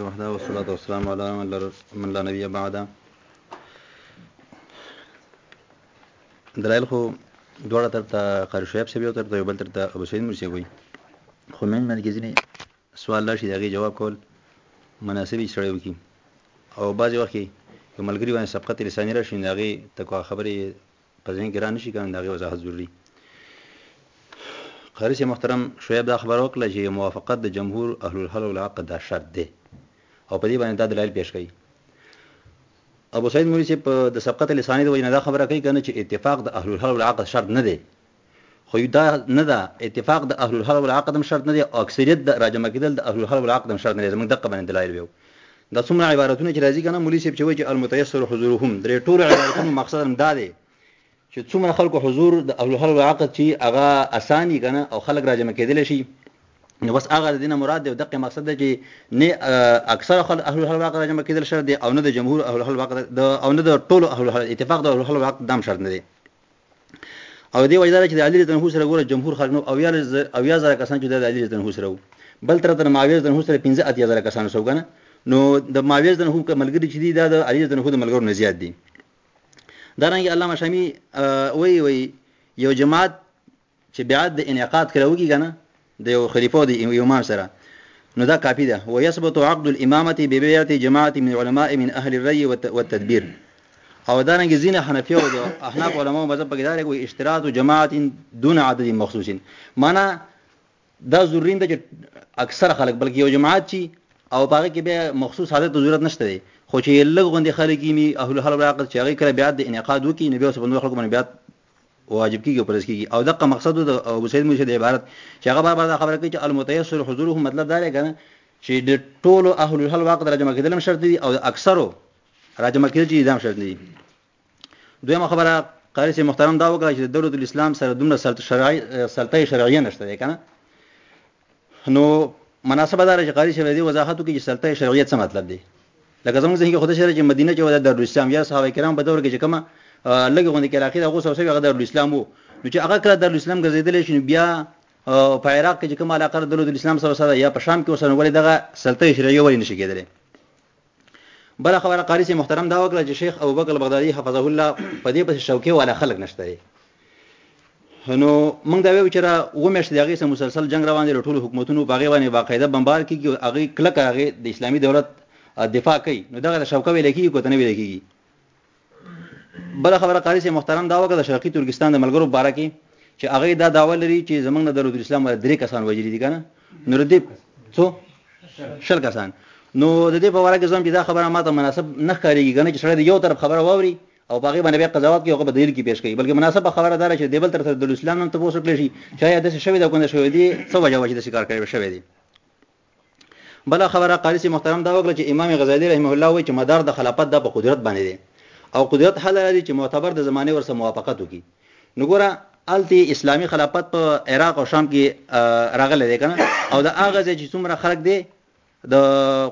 وحده والصلاة والسلام على من لا نبي بعد دلایل خو دواړه تر ته قاری شعیب صاحب یو تر ته یو بل تر ته ابو سعید مرسی وي خو مېن باندې کې ځینې سوال راشي د هغې جواب کول مناسب یې سړی وکړي او بعضې وخت کې یو ملګري باندې سبقت لساني راشي د هغې ته کوه خبرې په ځین کې را نشي کنه دا غي وضاحت ضروری قاری سے محترم شعیب دا خبر وکړه چې موافقت د جمهور اهل الحل والعقد دا شرط دی او په دې باندې دا دلایل پیش کړي ابو سعید مولوی چې په د سبقت لسانی د وجنه دا خبره کوي کنه چې اتفاق د اهل الحل والعقد شرط نه دی خو دا نه ده، اتفاق د اهل الحل والعقد هم شرط نه دی او اکثریت د راجمع کیدل د اهل الحل والعقد هم شرط نه دی، زموږ دقه باندې دلایل ویو. دا څومره عبارتونه چې راځي کنه مولوی صاحب چې وایي چې المتیسر حضورهم درې ټولو عبارتونو مقصد هم دا دی چې څومره خلکو حضور د اهل الحل والعقد چې هغه اسان وي کنه او خلک راجمع کیدلی شي نو بس هغه د دینه مراد دی او دقه مقصد دی چې نه اکثر خل اهل الحل واقع راجمه کېدل شرط دی او نه د جمهور اهل الحل واقع او نه د ټولو اهل الحل اتفاق د اهل الحل واقع دام شرط نه دی او دی وجدار چې د علی رضی الله سره ګوره جمهور خلک نو او یا او یا زره کسان چې د علی رضی الله سره وو بل تر تر معاویه رضی الله سره 15 اتیا زره کسان سو کنه نو د معاویه رضی الله کوم ملګری چې دی دا د علی رضی الله د ملګرو نه زیات دي دا رنګ علامه شامی وای وای یو جماعت چې بیعت د انعقاد کله وکړي کنه د یو خلیفه او د یو امام سره نو دا کافي ده ويثبت عقد الامامه ببيعه جماعه من علماء من اهل الري والتدبير او دا رنګ ځین حنفیه او احناف علماء مذهب پکې دا لري اشتراط جماعت دون عدد مخصوص معنا دا ضروري ده چې اکثر خلک بلکې یو جماعت چی او باغ کې به مخصوص حالت ضرورت نشته دی خو چې لږ غوندې خلک یې اهل حل عقد چې هغه کړه بیا د انعقاد وکي نبی صلی الله علیه وسلم خلکو باندې بیا واجب کیږي او فرض کیږي او دغه مقصد د ابو سعید مرشد عبارت چې هغه بار بار دا خبره کوي چې المتيسر حضوره مطلب دا دی کنه چې د ټولو اهل الحل واقع د راجمع کېدل هم شرط دي او د اکثرو راجمع کېدل چې دام شرط دي دویمه خبره قاری سي محترم دا وکړه چې د دولت الاسلام سره دومره سلطه شرعي سلطه شرعیه نشته کنه نو مناسبه داره چې قاری صاحب دې وضاحت وکړي چې سلطه شرعیه څه مطلب دی لکه زموږ ذهن کې خود شره چې مدینه چې ودا دارالاسلام یا صحابه کرام په دور کې چې کومه لګي غونډه کې علاقې د غوسه او سوي غدار الاسلام وو نو چې هغه کړه د اسلام ګرځیدل شي بیا په عراق کې چې کومه علاقه د اسلام سره سره یا په شام کې وسره ولې دغه سلطه شرعیه ولې نشي کېدلی بله خبره قاری سي محترم دا وکړه چې شیخ ابوبکر بغدادي حفظه الله په دې پسې شوکې والا خلک نشته دي نو موږ دا ویو چې را ومشت دغه سم مسلسل جنگ روان دي ټول حکومتونو باغې باندې باقاعده بمبار کیږي او هغه کلک هغه د اسلامي دولت دفاع کوي نو دغه شوکه ویل کیږي کوته نه ویل کیږي بله خبره قاری صاحب محترم دا وکړه د شرقي ترکستان د ملګرو په باره کې چې هغه دا دعوه لري چې زمونږ نه دولت الاسلام ولا درې کسان وژلي دي کنه نو ردی څو شل کسان نو د دې په اړه کې زم چې دا خبره ماته مناسب نه ښکاریږي کنه چې سره یو طرف خبره واوري او باغې باندې بیا قضاوت کوي هغه بدیل کې پیش کوي بلکې مناسبه خبره ده چې دیبل تر د اسلام نن ته وسو کړی شي شاید د شوی د کوند شوی دی څو وجه وجه د شکار کوي شوی دی بل خبره قاری سی محترم دا وکړه چې امام غزالی رحمه الله وایي چې مدار د خلافت دا په قدرت باندې دی او قدرت حل لري چې معتبر د زمانه ورسره موافقت وکړي نو ګوره الته اسلامی خلافت په عراق او شام کې راغله دی کنه او دا هغه ځای چې څومره خلک دی د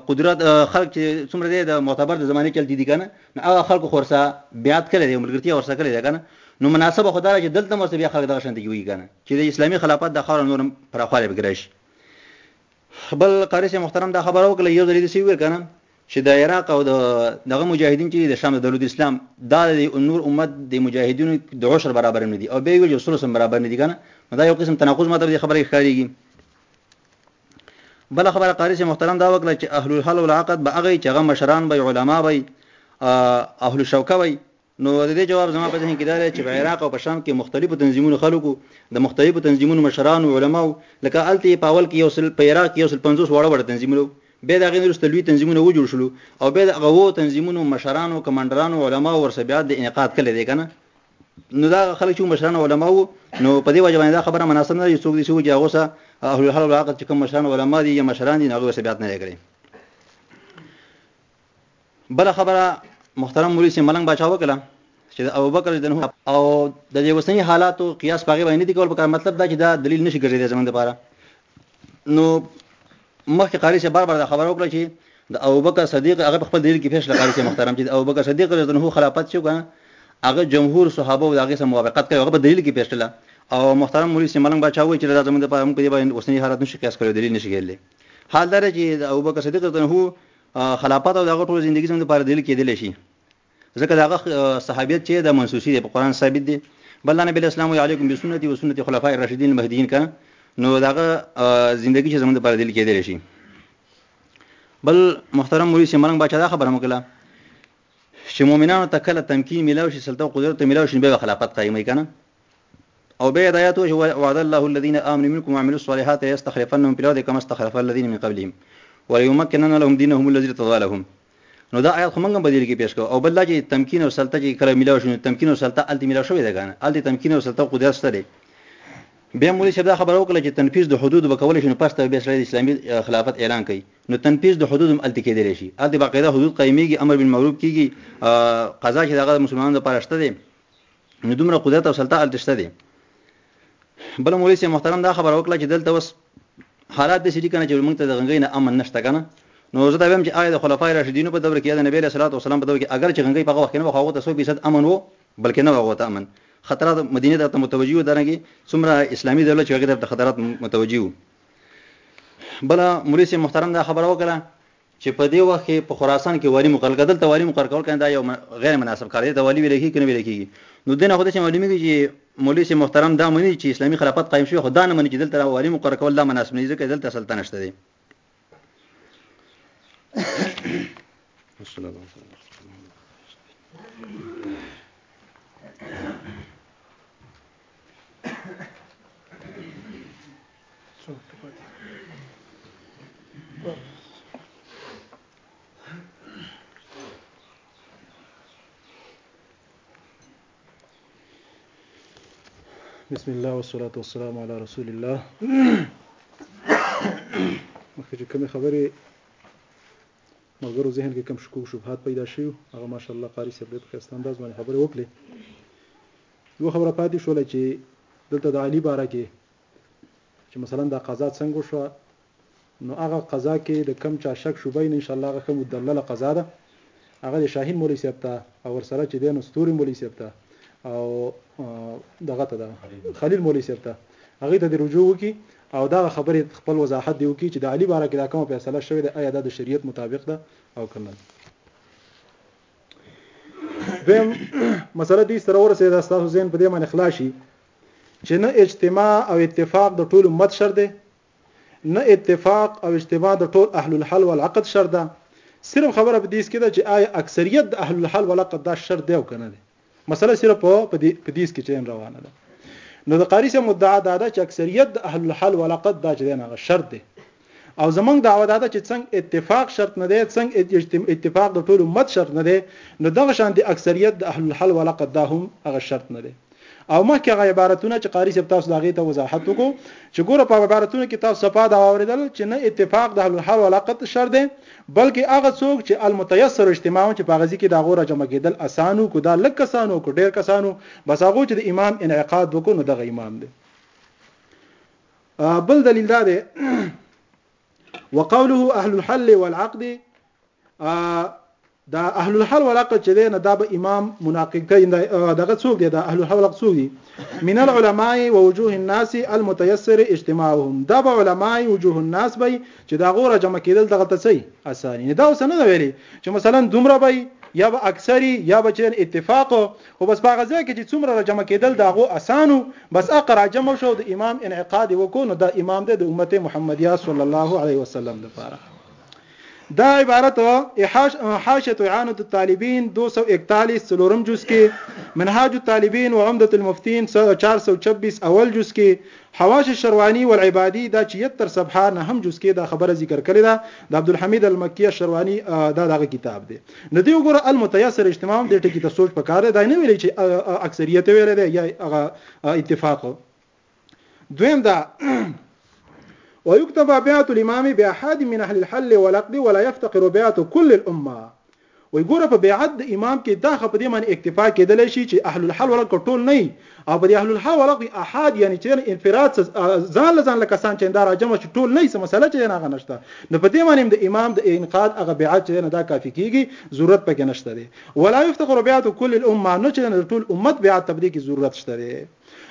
قدرت خلک چې څومره دی د معتبر د زمانه چلتی دي کنه نو هغه خلکو خورسه بیات کړي دی ملګرتیا ورسره کړي دی کنه نو مناسبه خدای چې دلته مو بیا خلک دغه شان دی وی کنه چې د اسلامی خلافت د خاور نور پرخواله بګرش خپل قاری سي محترم دا خبره وکړه یو ځلې دې ویل کنه چې د عراق او د دغه مجاهدین چې د شام د دولت اسلام دا د نور امت د مجاهدینو د عشر برابر نه دي او به ویل چې سلو سم برابر نه دي کنه دا یو قسم تناقض ماته د خبره ښکاریږي بل خبره قاری سي محترم دا وکړه چې اهل الحل والعقد به هغه چې هغه مشران به علما به اهل شوکه وي نو د دې جواب زما په ذهن کې دا دی چې په عراق او په شام کې مختلفو تنظیمونو خلکو د مختلفو تنظیمونو مشرانو علماو لکه هلته په اول کې یو سل په عراق کې یو سل پنځوس واړه واړه تنظیمونه بیا د هغې نه وروسته لوی تنظیمونه وجوړ شول او بیا د هغه وو تنظیمونو مشرانو کمانډرانو علماو ورسره بیا د انعقاد کړی دی که نه نو دا خلک چې مشران علما وو نو په دې وجه باندې دا خبره مناسب نه ده چې څوک دې شي چې هغه سه اهل الحل والعقد چې کوم مشران علما دي یا مشران دي هغه سه بیات نه لري بل خبره محترم مولوی سي ملنګ بچا وکړه چې د ابوبکر رضی الله او د دې وسنی حالاتو قیاس پاغي باندې دي کول پکار مطلب دا چې دا دلیل نشي ګرځیدای زمونږ لپاره نو مخکې قاری سي بار بار دا خبره وکړه چې د ابوبکر صدیق هغه خپل دلیل کې فیصله قاری سي محترم چې د ابوبکر صدیق رضی الله خلافت شو کنه هغه جمهور صحابه او هغه سره موافقت کوي هغه په دلیل کې فیصله او محترم مولوی سي ملنګ بچا وایي چې دا زمونږ لپاره هم په دې باندې وسنی حالات نشي قیاس کړی دلیل نشي کېدلی حال دا چې د ابوبکر صدیق رضی الله خلافت او دغه ټول زندگی زموږ لپاره دلیل کېدلی شي ځکه دغه صحابیت چې د منسوسی دی په قران ثابت دی بل نبی اسلام علیکم بسنتی و سنت خلفای الراشدین المهدیین کنه نو دغه زندگی چې زموږ لپاره دلیل کېدلی شي بل محترم مولوی سیمرنګ بچا دا خبره مکله چې مؤمنانو ته کله تمکین ملاو شي سلطه قدرت ملاو شي به خلافت قائمه کنه او بیا هدایت وشو وعد الله الذين آمنوا منكم وعملوا الصالحات ليستخلفنهم في الارض كما استخلف الذين من قبلهم وليمكنن لهم دينهم الذي ارتضى لهم نو دا آیات خو موږ هم بدیل کې پیش کوو او بل دا چې تمکین او سلطه چې کله ملاو شو تمکین او سلطه الته ملاو شوې ده کنه الته تمکین او سلطه قدرت شته دی بیا مولوی صاحب دا خبر وکړه چې تنفیذ د حدود به کول شي نو پس ته به سره اسلامي خلافت اعلان کړي نو تنفیذ د حدود هم الته کېدلی شي الته باقاعده حدود قائميږي امر بالمعروف کیږي قضا چې دغه مسلمانانو لپاره شته دی نو دومره قدرت او سلطه الته شته دي بل مولوی سي محترم دا خبره وکړه چې دلته وس حالات دي چې کنه چې موږ ته د غنګې نه امن نشته کنه نو زه دا وایم چې آیا د خلفای راشدینو په دور کې د نبی له صلوات والسلام په دور کې اگر چې غنګې په هغه وخت نه وخاوه ته 100% امن وو بلکې نه وغوته امن خطرات مدینه ته متوجي و درنګي څومره اسلامي دولت چې هغه ته خطرات متوجي و بل مولوی سي محترم دا خبره وکړه چې په دې وخت کې په خراسان کې والي مقرر کړ دلته والي مقرر کول کنه دا یو غیر مناسب کار دی دا والي ویل کېږي کنه ویل کېږي نو دنه خو دې معلومیږي چې مولوی سي محترم دا مني چې اسلامي خلافت قائم شوی خدا نه مني چې دلته والي مقرر کول دا مناسب نه دي ځکه دلته سلطنت شته دي وصلی الله وسلم بسم الله والصلاة والسلام على رسول الله مخکې چې کومې خبرې ملګرو ذهن کې کم شکوک شبهات پیدا شي هغه ماشاءالله قاری صاحب دې په خسته انداز باندې خبرې وکړي یو خبره پاتې شوله چې دلته د علی باره کې چې مثلا دا قضا څنګه وشوه نو هغه قضا کې د کم چا شک شوبه نه ان شاء الله هغه ښه مدلله قضا ده هغه د شاهین مولوی صاحب ته او ورسره چې دی نو ستوري مولوی صاحب ته او دغه ته ده خلیل مولوی صاحب ته هغه ته د رجوع وکي او دا خبره خپل وضاحت دی وکي چې د علي باره کې دا کومه فیصله شوې ده آیا دا د شریعت مطابق ده او کنه دویم مسله دې سره ورسېده تاسو زین په دې باندې خلاصي چې نه اجتماع او اتفاق د ټول امت شر دی نه اتفاق او اجتماع د ټول اهل الحل والعقد شر ده صرف خبره په دې کې ده چې آیا اکثریت د اهل الحل والعقد دا شر دی او کنه دی مسله صرف په دې په دې کې چین روانه ده نو د قاری سره مدعا دا ده چې اکثریت د اهل الحل والعقد دا چې نه شرط دی او زمونږ دعوه دا ده چې څنګ اتفاق شرط نه دی څنګ اتفاق د ټول امت شرط نه دی نو دغه شان د اکثریت د اهل الحل ولقد دا هم هغه شرط نه دی او مخکې هغه عبارتونه چې قاری صاحب تاسو دا غي ته وضاحت وکړو چې ګوره په عبارتونو کې تاسو صفه دا اوریدل چې نه اتفاق د اهل الحل ولقد شرط دی بلکې هغه څوک چې المتيسر اجتماع چې په غزي کې دا غوره جمع کېدل اسانو کو دا لک کسانو کو ډیر کسانو بس هغه چې د امام انعقاد وکړو نو دغه امام دی بل دلیل دا دی وقوله اهل الحل والعقد دا اهل الحل والعقد چې دی نه دا به امام مناقض کوي دغه څوک دی دا اهل الحل والعقد څوک دی من العلماء ووجوه الناس المتيسر اجتماعهم دا به علماء وجوه الناس به چې دا غوره جمع کېدل دغه تسي اساني دا اوس نه ویلي چې مثلا دومره به یا به اکثری یا به چې اتفاق خو بس په هغه ځای کې چې څومره را جمع کېدل د هغو اسان و، بس هغه را جمع شو او د امام انعقاد یې وکړو، نو دا امام دی د امت محمدیه صلی الله علیه وسلم لپاره. دا عبارت حاشیة اعانة الطالبین دو سو اکتالیس څلورم جز کې، منهاج الطالبین و عمدة المفتین چار سو چبیس اول جز کې، حواشی الشروانی والعبادی دا چیهتر صفحه نهم جز کې دا خبره ذکر کړې ده، د عبدالحمید المکی الشروانی دا د هغه کتاب دی. نو دی وګوره المتيسر اجتماع هم دې ټکي ته سوچ پکار دی دا نه ویلی چې اکثریت ویلی دی یا هغه اتفاق دویم دا ويكتب بيعة الإمام بأحد من أهل الحل والعقد ولا يفتقر بيعة كل الأمة وي ګوره په بیعت د امام کې دا خپ دې باندې اکتفا کېدلی شي چې اهل الحل ورکه ټول نه او په دې اهل الحا ولغ کې احاد یعنی چې دنه انفراد څه ځان له ځان له کسان چې دا راجمع شي ټول نه یې څه مسله چې دنه هغه نشته نو په دې معنی هم د امام د انقاد هغه بیعت چې دنه دا کافي کیږي ضرورت پکې نشته دی ولا یفتقر بیعت کل الامه نو چې دنه ټول امت بیعت ته دې کې ضرورت شته دی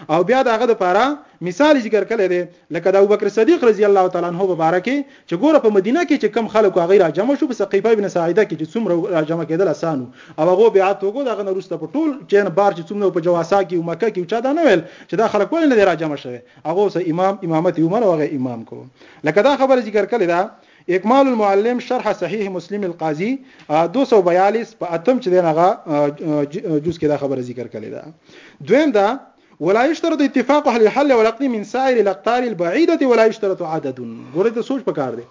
او بیا داغه د پاره مثال ذکر کړی دی لکه د ابوبکر صدیق رضی الله تعالی عنہ مبارک چې ګوره په مدینه کې چې کوم خلک وو هغوی راجمع شو په ثقیفه بن ساعده کې چې څومره وو راجمع کېدل اسان وو او هغو بیعت وکړو د هغه نه وروسته په ټول چین بار چې څومره وو په جواسا کې وو مکه کې وو چا دا نه ویل چې دا خلک ولې نه دی راجمع شوی هغو سه امام امامت عمر او هغه امام کو لکه دا خبره ذکر کړې ده اکمال المعلم شرح صحیح مسلم القاضی 242 په اتم چې دغه جز کې دا خبره ذکر کړې ده دویم دا ولا يشترط اتفاق اهل الحل والعقد من سائر الاقطار البعيده ولا يشترط عدد ګوره ته سوچ پکار دی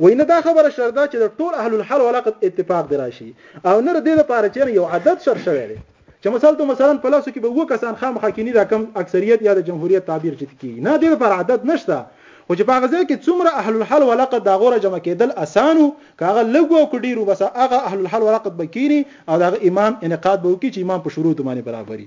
وینه دا خبره شرط ده چې د ټول اهل الحل والعقد اتفاق دی راشي او نه د دې لپاره چې یو عدد شر شوی دی چې مثلا ته مثلا په لاسو کې به وو کسان خامخا کینی دا کم اکثریت یا د جمهوریت تعبیر چې کی نه دې پر عدد نشته خو چې په هغه ځای کې څومره اهل الحل ولقد دا غوره جمع کېدل اسانو کاغه لګو کو ډیرو بس هغه اهل الحل ولقد بکینی او دا امام انقاد به وکړي چې امام په شروط باندې برابرۍ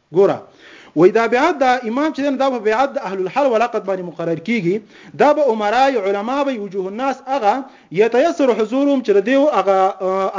ګوره وای دا بیعت دا امام چې دا په بیعت د اهل الحل ولاقت باندې مقرر کیږي دا به عمرای علما به وجوه الناس اغه یتیسر حضورهم چې دیو اغه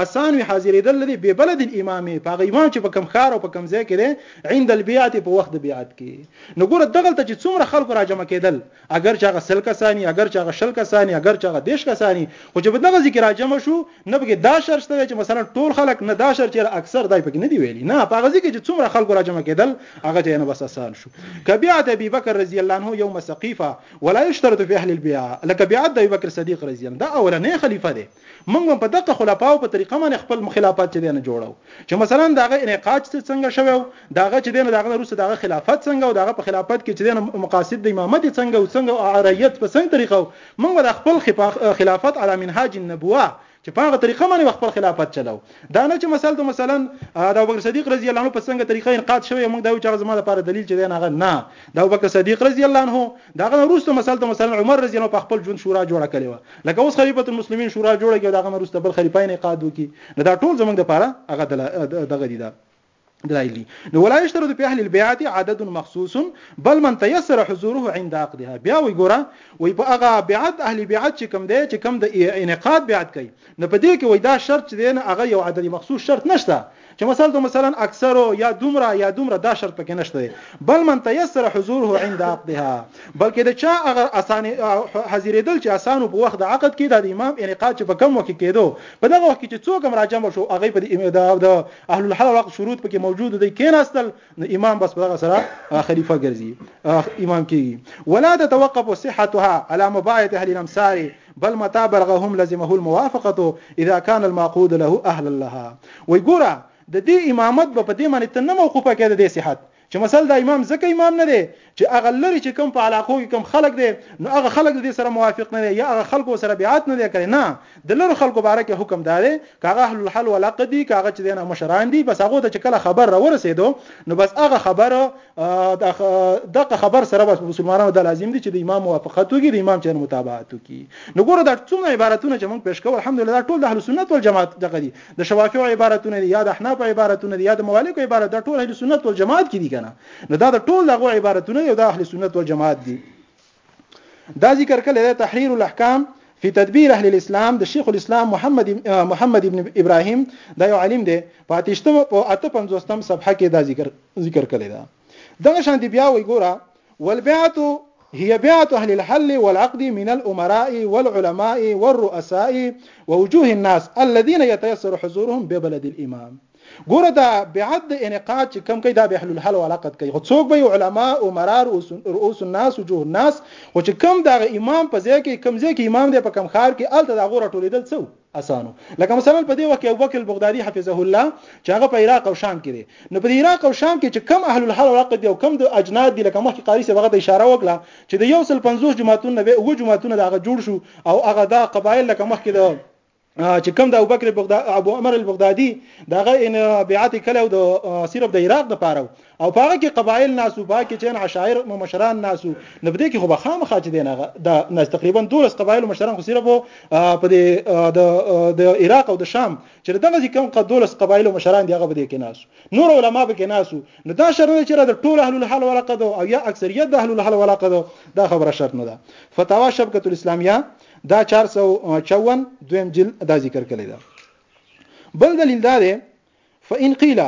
اسان وی حاضرېدل دی به بلد الامام په هغه امام چې په کم خار او په کم ځای کې دی عند البیعت په وخت د بیعت کې نو ګوره دغلت چې څومره خلکو راجمع کېدل اګر چې هغه سل کسان وي، اګر چې هغه شل کسان وي، اګر چې هغه دېرش کسان وي، خو چې په دغه ځای کې راجمع شو، نه پکې دا شرط شته دی چې مثلا ټول خلک، نه دا شرط چې یاره اکثر، دا یې پکې نه دي ویلي، نه، په هغه ځای کې چې څومره خلکو راجمع کېدل، هغه ځای یې نو بس اسان شو. که بیعت ابي بکر رضي الله عنه یوم سقیفه، ولا یشترط فی اهل البیعة، لکه بیعت د ابي بکر صدیق رضي الله عنه، دا اولنی خلیفه دی، موږ هم په دغه خلفاو په طریقه باندې خپل مخلافت چې دی نه جوړو چې مثلا د هغه انعقاد چې څنګه شوی او د هغه چې دی نه د هغه نه روسته د هغه خلافت څنګه او د هغه په خلافت کې چې دی نه مقاصد د امامت یې څنګه او څنګه عریت په څنګه طریقه موږ به د خپل خلافت علی منهاج النبوه چې په هغه طریقه باندې خپل خلافت چلاو دا نه چې مثلا د مثلا د ابوبکر صدیق رضی الله عنه په څنګه طریقه انقاد شوی موږ دا یو چې زما لپاره دلیل چې دی نه نه د ابوبکر صدیق رضی الله عنه دا غو روسته مثلا د مثلا عمر رضی الله په خپل ژوند شورا جوړه کړې و لکه اوس خلیفۃ المسلمین شورا جوړه کې داغه نرسته بل خلیفای نه قاد وکي نه دا ټول زمنګ د پاره هغه دغه دي دا دلایلی نو ولا یشترط په اهل البيعه عدد مخصوص بل من تيسر حضوره عند عقدها بیا وی ګوره وی په هغه بیعت اهل بیعت چې کم دی چې کم د انعقاد بیعت کوي نو په دې کې وی دا شرط دی نه هغه یو عدد مخصوص شرط نشته چې مثلا دو مثلا اکثرو یا دومره یا دومره دا شرط پکې نشته دی بل من تیسر حضوره عند عقدها بلکې د چا هغه اسان حاضرېدل چې اسانو په وخت د عقد کې د امام انعقاد چې په کم وخت کې کېدو په دغه وخت کې چې څوک هم راجم شو هغه په د اهل الحل وقت شروط پکې موجود دی کېناستل نو امام بس په دغه سره خلیفہ ګرځي امام کېږي ولا تتوقف صحتها على مبايعه اهل الامصار بل متى برغهم لزمه الموافقة اذا كان المعقود له اهلا لها وای ګوره د دې امامت به په دې معنی ته نه موقوفه کې د دې صحت چې مثلا دا امام ځکه امام نه دی چې هغه لري چې کوم په علاقو کې کوم خلک دی نو هغه خلک د دې سره موافق نه دی یا هغه خلکو سره بیعت نه دی کړی نه د لرو خلکو باره کې حکم دا دی کاغه اهل الحل والعقد دي کاغه چې دینه مشران دي بس هغه ته چې کله خبر را ورسېدو نو بس هغه خبر دغه خبر سره بس مسلمانانو د لازم دي چې د امام موافقت وکړي د امام چن متابعت وکړي نو ګوره دا څومره عبارتونه چې موږ پېښ کوو الحمدلله ټول د اهل سنت والجماعت دغه دي د شوافیو عبارتونه دي یا د احناف عبارتونه دي یا د مالکو عبارت دا ټول اهل سنت والجماعت کې دي کنه نو دا د ټول دغه عبارتونه دي او د اهل سنت والجماعت دي دا ذکر کړی دی تحریر الاحکام فی تدبیر اهل الاسلام د شیخ الاسلام محمد محمد ابن ابراهیم دا یو عالم دی په اتشتم او اته پنځوستم صفحه کې دا ذکر ذکر کړی دا دغه شان دی بیا وی ګوره والبیعت هي بيعة أهل الحل والعقد من الأمراء والعلماء والرؤساء ووجوه الناس الذين يتيسر حضورهم ببلد الإمام ګوره دا بعد د انعقاد چې کم کوي دا به حل الحل علاقت کوي خو څوک به علما او مرار او رؤوس الناس او جو الناس او چې کم دا امام په ځای کې کم ځای کې امام دی په کم خار کې الته دا غوړه ټولیدل څو اسانو لکه مثلا په دې وخت کې ابوبکر البغدادي حفظه الله چې هغه په عراق او شام کې دی نو په عراق او شام کې چې کم اهل الحل علاقت دی او کم د اجناد دی لکه مخکې قاری سره هغه اشاره وکړه چې د یو سل 50 جماعتونه به او جماعتونه دا جوړ شو او هغه دا قبایل لکه مخکې د چې کوم د ابوبکر بغداد ابو عمر البغدادي دغه ان بیعت کله د صرف د عراق د پاره او پاره کې قبایل ناسو پاره کې چین عشایر مشران ناسو نو بده کې خو به خامخا چې دینغه د ناس تقریبا دولس قبایل مشران خو صرف په د د عراق او د شام چې دغه کوم قد دولس قبایل مشران دی هغه بده کې ناسو نور علما به کې ناسو نو دا شرط چې د ټول اهل الحل ولقد او یا اکثریت د اهل الحل ولقد دا خبره شرط نه ده فتاوا شبکه الاسلامیه دا 454 دویم جلد دا ذکر کړی دا بل دلیل دا دی فإن قيل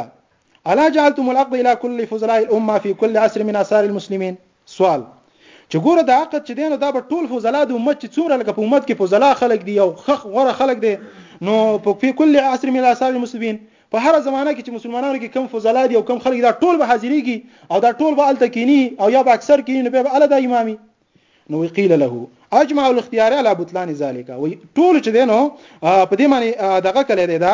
الا جعلتم العقد الى كل فضلاء الامه في كل عصر من اثار المسلمين سوال چې ګوره دا عقد چې دینو دا به ټول فضلا د امت چې څومره لکه په امت کې فضلا خلق دي او خخ غوره خلق دي نو په کل عصر من اثار المسلمین په هر زمانه کې چې مسلمانانو کې کم فضلا دي او کم خلک دا ټول به حاضرېږي او دا ټول به الته کینی او یا به اکثر کینی نو به الله دا امامي نو قیل له اجمع الاختيار على بطلان ذلك وي ټول چې دینو په دې معنی دغه کله دی دا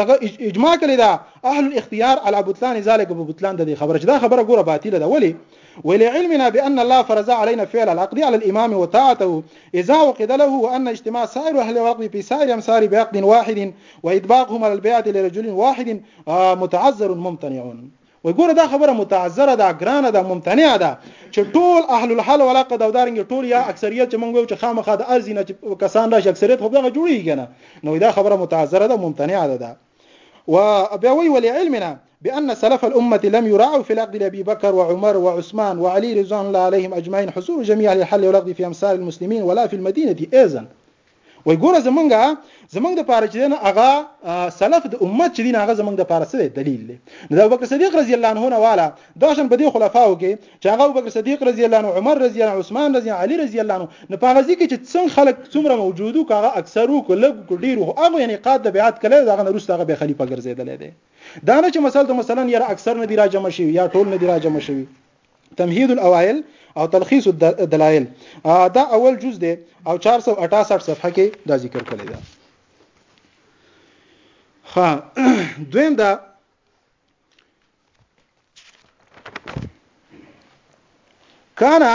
دغه اجماع کړي دا اهل الاختيار على بطلان ذلك په بطلان د خبره چې دا خبره ګوره باطله ده ولی ولعلمنا بأن الله فرض علينا فعل العقد على الإمام وطاعته إذا عقد له وأن اجتماع سائر أهل العقد في سائر أمسار بعقد واحد وإطباقهم على البيعة لرجل واحد متعذر ممتنع وای ګوره دا خبره متعذره ده ګرانه ده ممتنع ده چې ټول اهل الحل ولا قد او دارنګ ټول یا اکثریت چې مونږ یو چې خامخا د ارزینه چې کسان راشي اکثریت خو دغه جوړیږي کنه نو دا خبره متعذره ده ممتنع ده ده و بیا وی ولې علمنا بأن سلف الأمة لم يراعوا في العقد لأبي بكر وعمر وعثمان وعلي رضوان الله عليهم أجمعين حصول جميع الحل والعقد في أمثال المسلمين ولا في المدينة إذن وای ګوره زمونږه زمونږ د پاره چې نه هغه سلف د امت چې دین هغه زمونږ د پاره سره دلیل دی د ابوبکر صدیق رضی الله عنه نه والا دا شن په دې خلفاو کې چې هغه ابوبکر صدیق رضی الله عنه عمر رضی الله عثمان رضی الله علی رضی الله عنه نه په غزي کې چې څنګه خلک څومره موجودو کاغه اکثرو کله ډیرو هغه یعنی قاد د بیعت کله دا غن روسته هغه به خلیفہ ګرځیدل دی دا نه چې مثلا مثلا یاره اکثر نه دی راجم شي یا ټول نه دی راجم شي تمهید الاوائل او تلخیص الدلائل دا اول جز دی او 468 صفحه کې دا ذکر کړی دی ها دویم دا کانا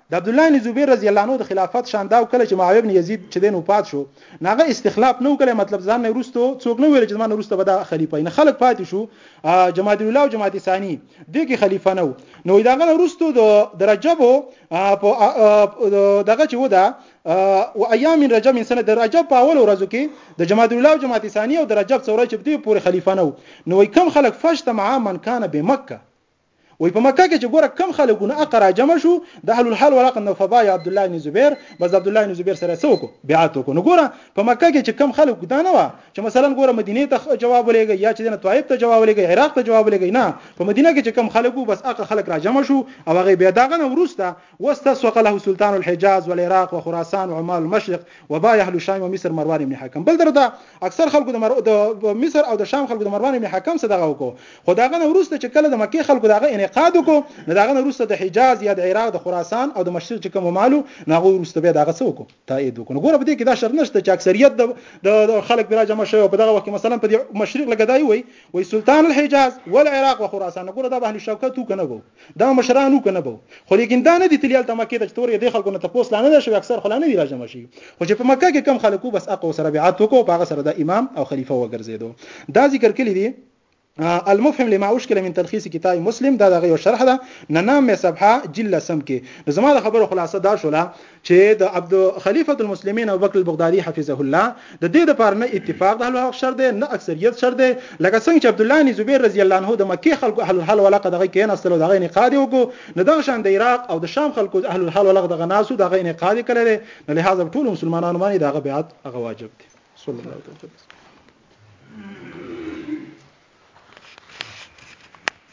د عبدالله ابن زبیر رضی الله عنه د خلافت شان دا کله چې معاویه ابن یزید چې دین وفات شو نو هغه استخلاف نه وکړي مطلب ځان نه وروسته څوک نه ویل چې ځان وروسته به دا خلیفہ نه خلک پاتې شو جماعت الله او جماعت ثانی د کې خلیفہ نه نو دا غل وروسته د درجب په دغه چې ودا او ایام رجب من سنه د رجب په اول ورځو کې د جماعت الله او جماعت ثانی او د رجب څوره چې په پورې خلیفہ نه نو کم خلک فشت مع من کان بمکه وای په مکه کې چې ګوره کم خلک وو نو اقه راجمع شو د اهل الحال والعقد نه فبا یا عبدالله بن زبیر بس د عبدالله بن زبیر سره څه وکړو بیعت وکړو نو ګوره په مکه کې چې کم خلک دا نه وه چې مثلا ګوره مدینې ته جواب ولېږي یا چې دنه طایب ته جواب ولېږي عراق ته جواب ولېږي نه په مدینه کې چې کم خلک وو بس اقه خلک راجمع شو او هغه بیا داغه نه وروسته اوس تاسو اقله سلطان الحجاز والعراق وخراسان وعمال المشرق وباء اهل الشام ومصر مروان ابن حکم بل درته اکثر خلکو د مرو د مصر او د شام خلکو د مروان ابن حکم څخه دغه وکړو خو داغه نه وروسته چې کله د مکې خلکو داغه انعقاد وکړو نو داغه نه وروسته د حجاز یا د عراق د خراسان او د مشرق چې کوم مالو ناغه وروسته به داغه څه وکړو تایید وکړو نو ګوره په دې کې دا شرط نشته چې اکثریت د د خلک برا جمع شوی په دغه وخت کې مثلا په مشرق لګدای وي وي سلطان الحجاز والعراق وخراسان ګوره دا به اهل شوکت وکنه دا مشران وو کنه به خو لیکن دا نه دي تلیال ته مکه ته چې تورې دې خلکو نه تپوس لا نه شوی اکثر خو لا نه دي راجمع شي خو چې په مکه کې کم خلکو بس اقو سره بیعت وکړو په هغه سره د امام او خلیفہ وګرځیدو دا ذکر کړی دی المفهم لما اشکل من تلخیص کتاب مسلم دا دغه یو شرح ده نه نام مې صفحه جلد سم کې نو زما د خبرو خلاصه دا شوله چې د عبد خلیفه المسلمین ابوبکر البغدادي حفظه الله د دې لپاره نه اتفاق د اهل حق شر دی نه اکثریت شر دی لکه څنګه چې عبد الله بن زبیر رضی الله عنه د مکه خلکو اهل الحل ولقه دغه کې نستلو دغه نقاد وکړو نو دغه شان د عراق او د شام خلکو اهل الحل ولقه دغه ناسو دغه نقاد کړل دی نو لهدا ټول مسلمانانو باندې دغه بیعت هغه واجب دی صلی الله علیه وسلم